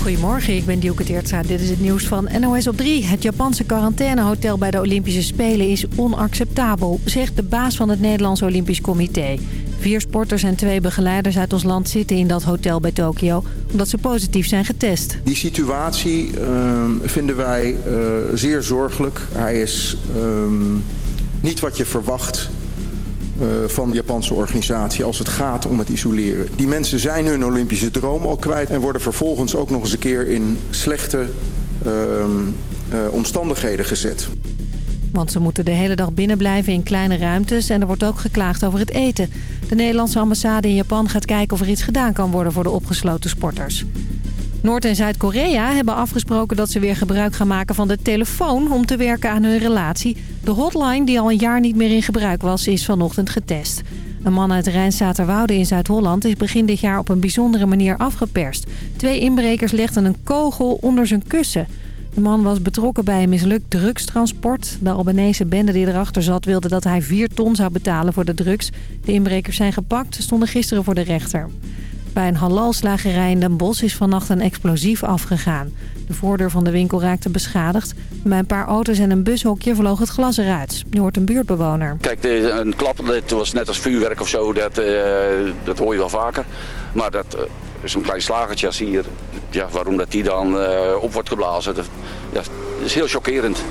Goedemorgen, ik ben Dielke Teertstra. Dit is het nieuws van NOS op 3. Het Japanse quarantainehotel bij de Olympische Spelen is onacceptabel... zegt de baas van het Nederlands Olympisch Comité. Vier sporters en twee begeleiders uit ons land zitten in dat hotel bij Tokio... omdat ze positief zijn getest. Die situatie uh, vinden wij uh, zeer zorgelijk. Hij is uh, niet wat je verwacht van de Japanse organisatie als het gaat om het isoleren. Die mensen zijn hun Olympische droom al kwijt en worden vervolgens ook nog eens een keer in slechte uh, uh, omstandigheden gezet. Want ze moeten de hele dag binnen blijven in kleine ruimtes en er wordt ook geklaagd over het eten. De Nederlandse ambassade in Japan gaat kijken of er iets gedaan kan worden voor de opgesloten sporters. Noord- en Zuid-Korea hebben afgesproken dat ze weer gebruik gaan maken van de telefoon om te werken aan hun relatie. De hotline, die al een jaar niet meer in gebruik was, is vanochtend getest. Een man uit Rijnstaterwoude in Zuid-Holland is begin dit jaar op een bijzondere manier afgeperst. Twee inbrekers legden een kogel onder zijn kussen. De man was betrokken bij een mislukt drugstransport. De Albanese bende die erachter zat wilde dat hij 4 ton zou betalen voor de drugs. De inbrekers zijn gepakt, stonden gisteren voor de rechter. Bij een halalslagerij in Den Bosch is vannacht een explosief afgegaan. De voordeur van de winkel raakte beschadigd. Bij een paar auto's en een bushokje vloog het glas eruit. Nu hoort een buurtbewoner. Kijk, een klap dat was net als vuurwerk of zo. Dat, uh, dat hoor je wel vaker. Maar dat uh, zo'n klein slagertje hier. Ja, waarom dat die dan uh, op wordt geblazen. Dat is heel chockerend.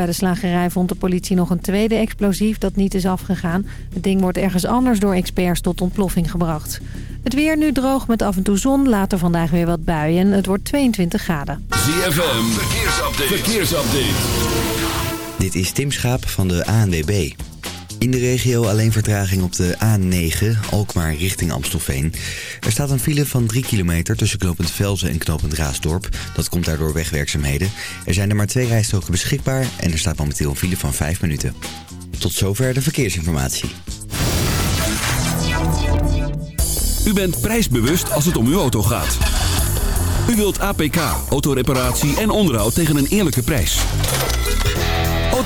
Bij de slagerij vond de politie nog een tweede explosief dat niet is afgegaan. Het ding wordt ergens anders door experts tot ontploffing gebracht. Het weer nu droog met af en toe zon. Later vandaag weer wat buien. Het wordt 22 graden. ZFM, verkeersupdate. verkeersupdate. Dit is Tim Schaap van de ANWB. In de regio alleen vertraging op de A9, Alkmaar richting Amstelveen. Er staat een file van 3 kilometer tussen knooppunt Velzen en knooppunt Raasdorp. Dat komt daardoor wegwerkzaamheden. Er zijn er maar twee rijstroken beschikbaar en er staat momenteel een file van 5 minuten. Tot zover de verkeersinformatie. U bent prijsbewust als het om uw auto gaat. U wilt APK, autoreparatie en onderhoud tegen een eerlijke prijs.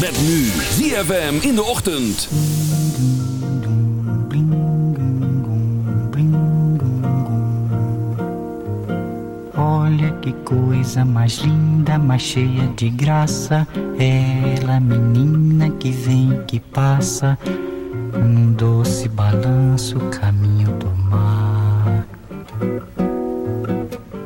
Met nu ZFM in de ochtend. Olha que coisa mais linda, mais cheia de graça. Ela, menina que vem que passa, num doce balanço, caminho do mar.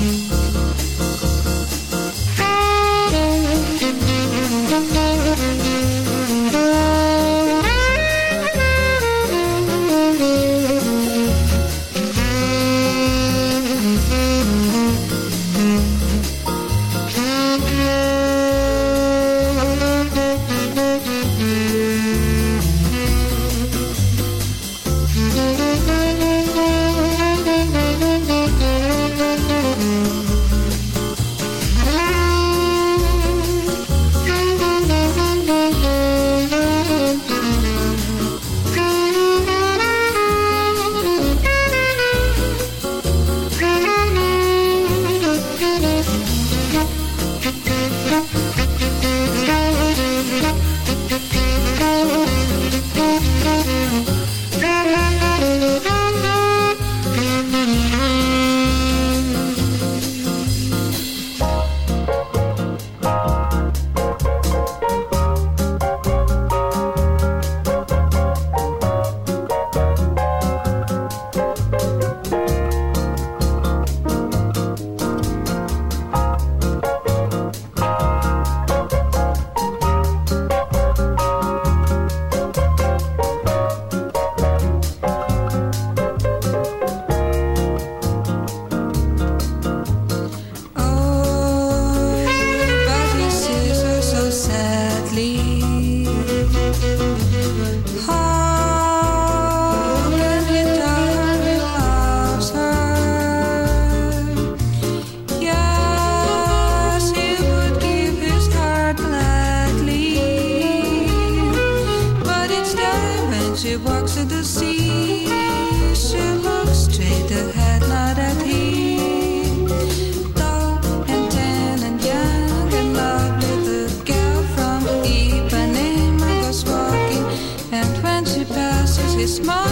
Thank you. She walks at the sea. She looks straight ahead, not at him. Tall and tan and young and lovely, the girl from Ipanema goes walking. And when she passes, he smiles.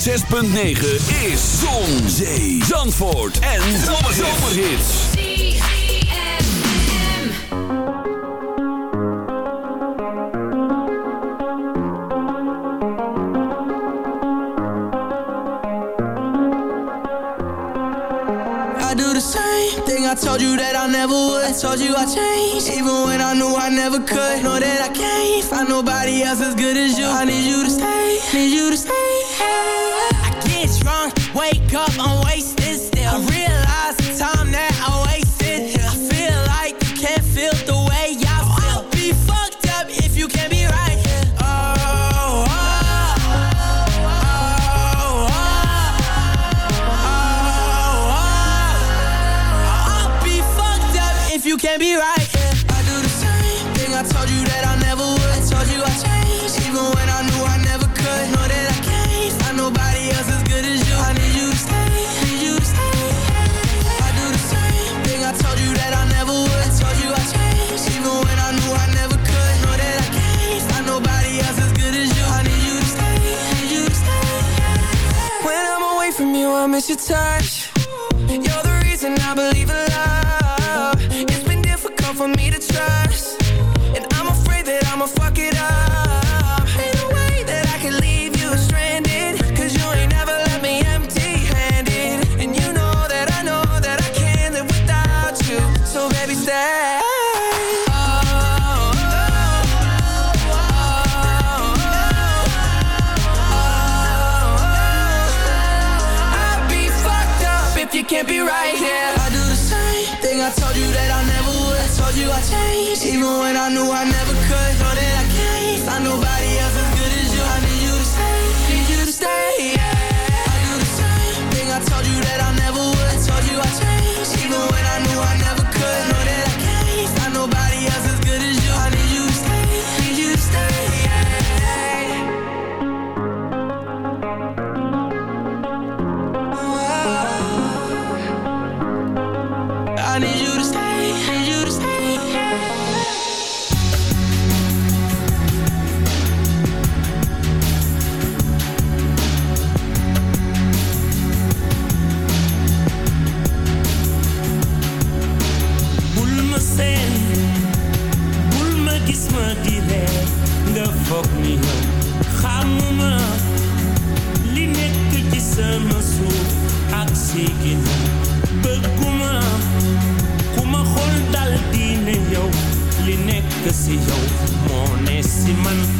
6.9 is Zon, Zee, Zandvoort en Zomerhits. I do the same thing I told you that I never would. I told you I changed, even when I knew I never could. Know that I can't find nobody else as good as you. I need you to stay, need you to stay. cup, I'm so baby stay Can't be right here. I do the same thing. I told you that I never would. I told you I changed, even when I knew I never could. Kesiyo monesiman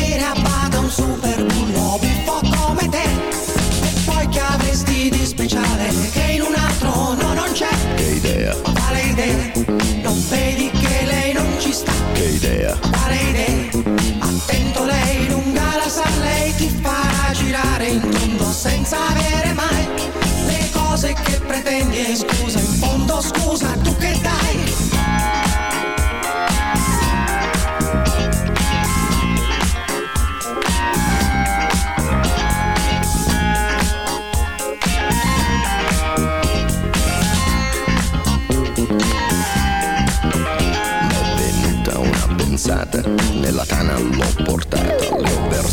togli scusa, in fondo scusa, tu che dai? nella tana l'ho portata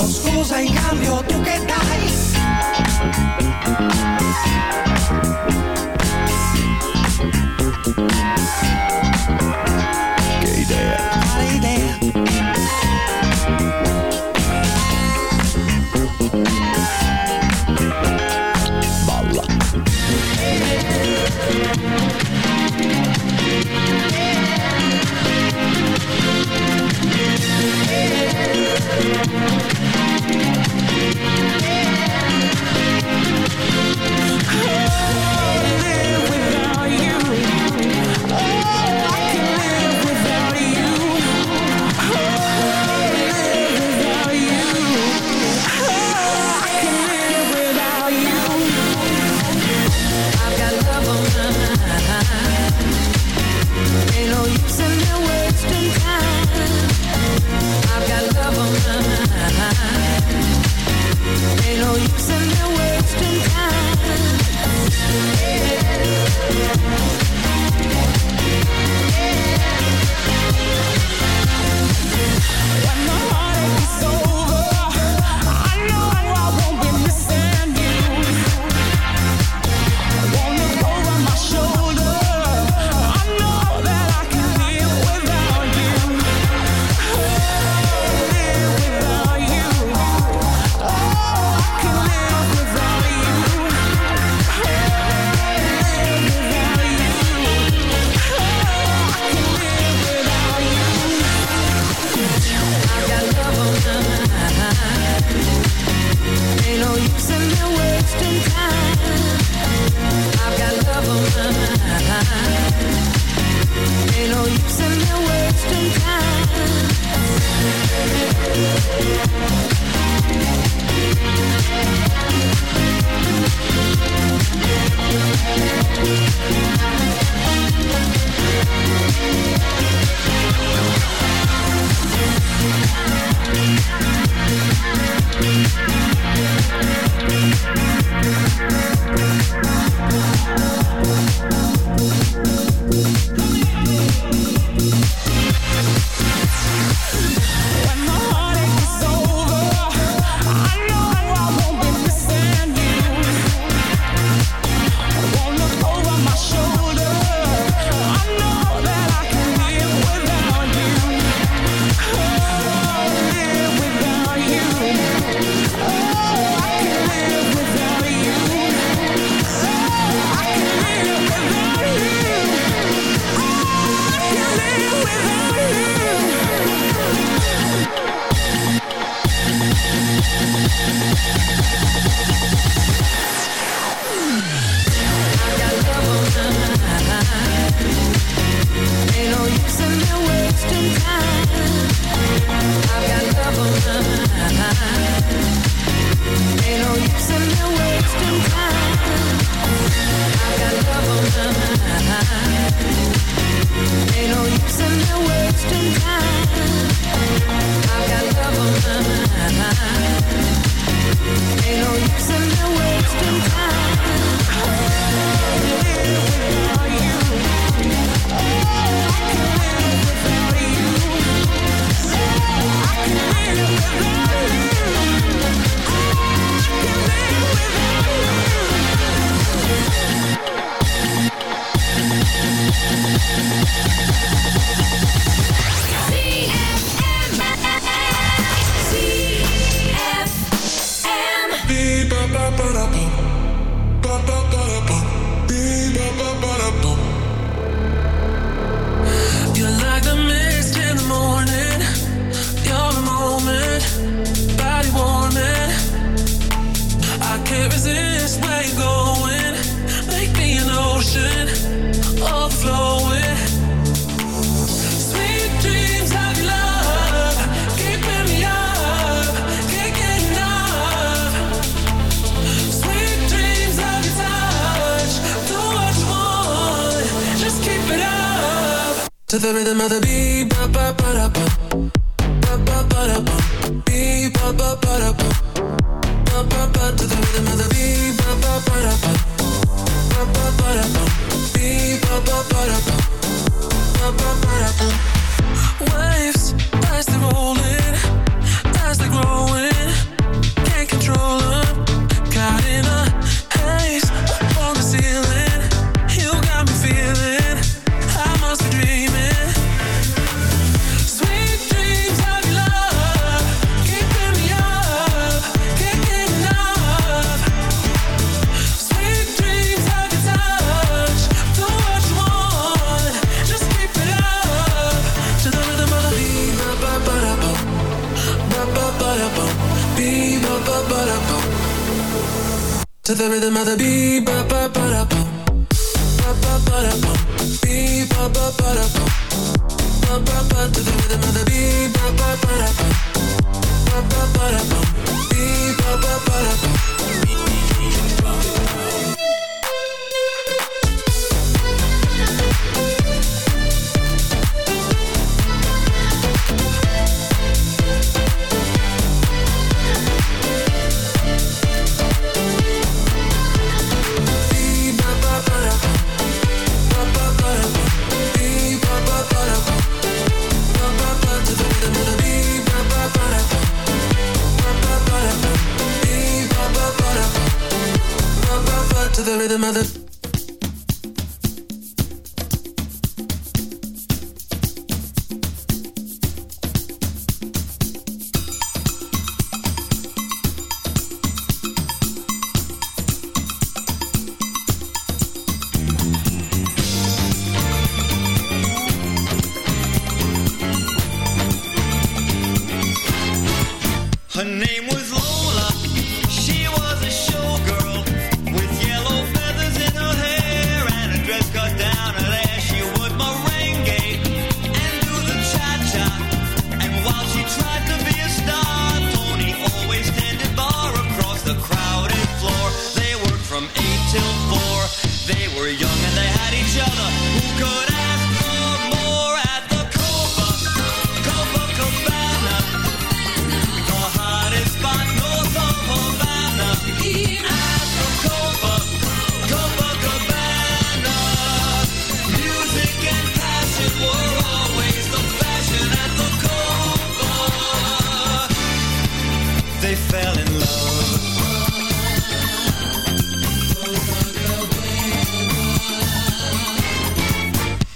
dos cosas in cambio, ¿tú qué das?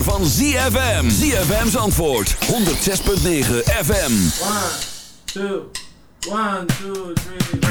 zomer van ZFM. ZFM's antwoord. 106.9 FM. 1, 2, 1, 2, 3.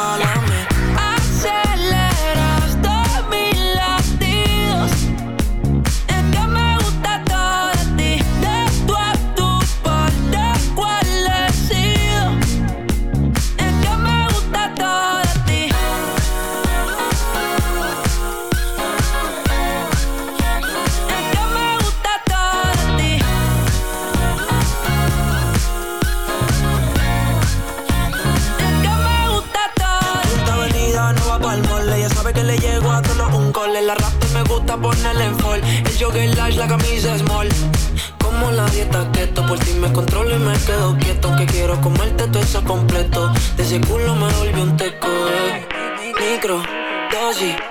quedo quieto Aunque quiero comerte todo eso completo De ese culo me volvió un teco eh. Micro, dosis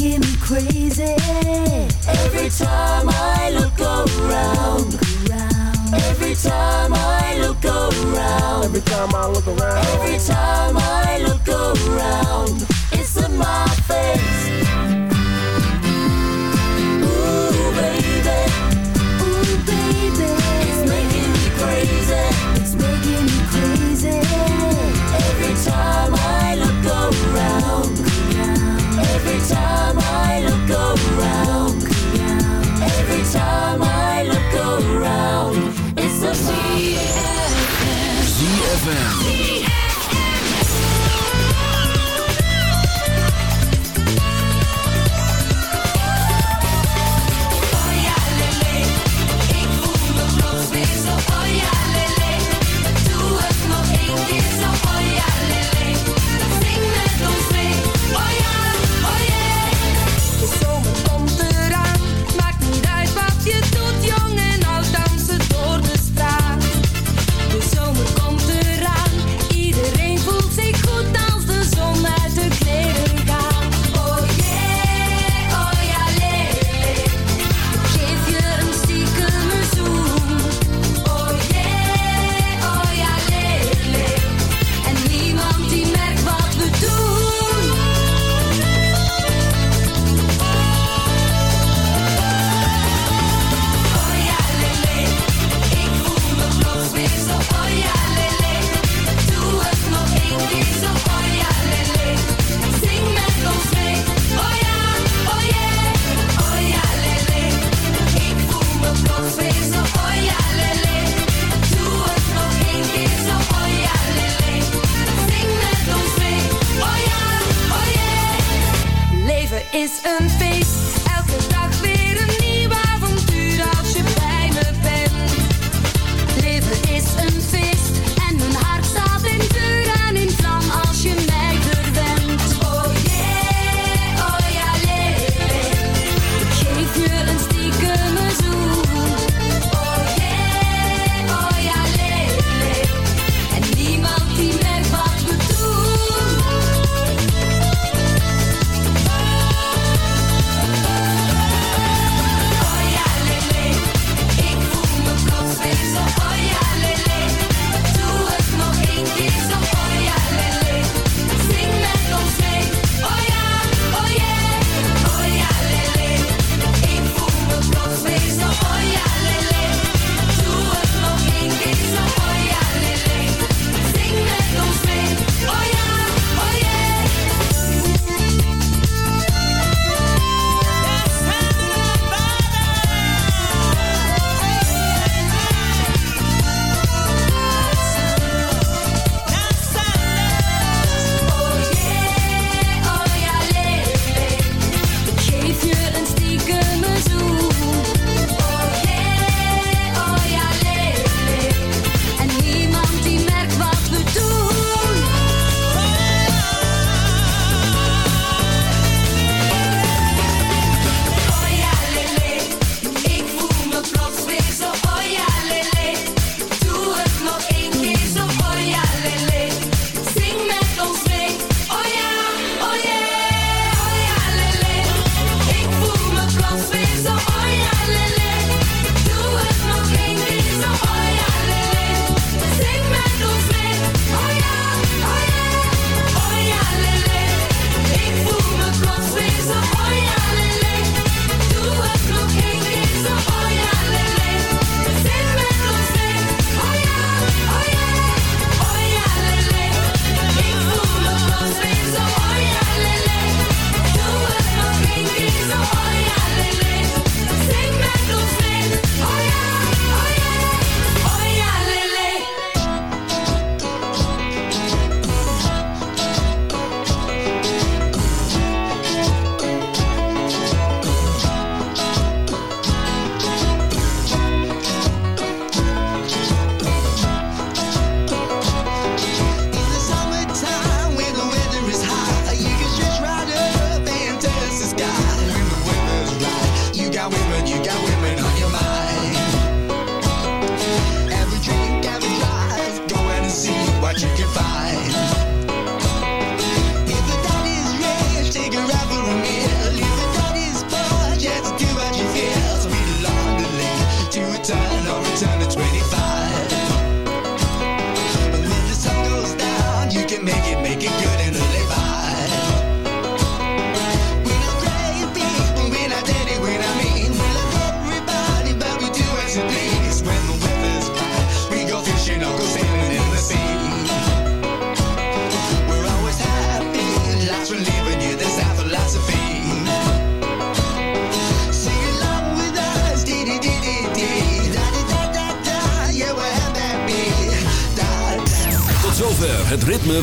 making me crazy. Every time I look around. Every time I look around. Every time I look around. Every time I look around. It's a my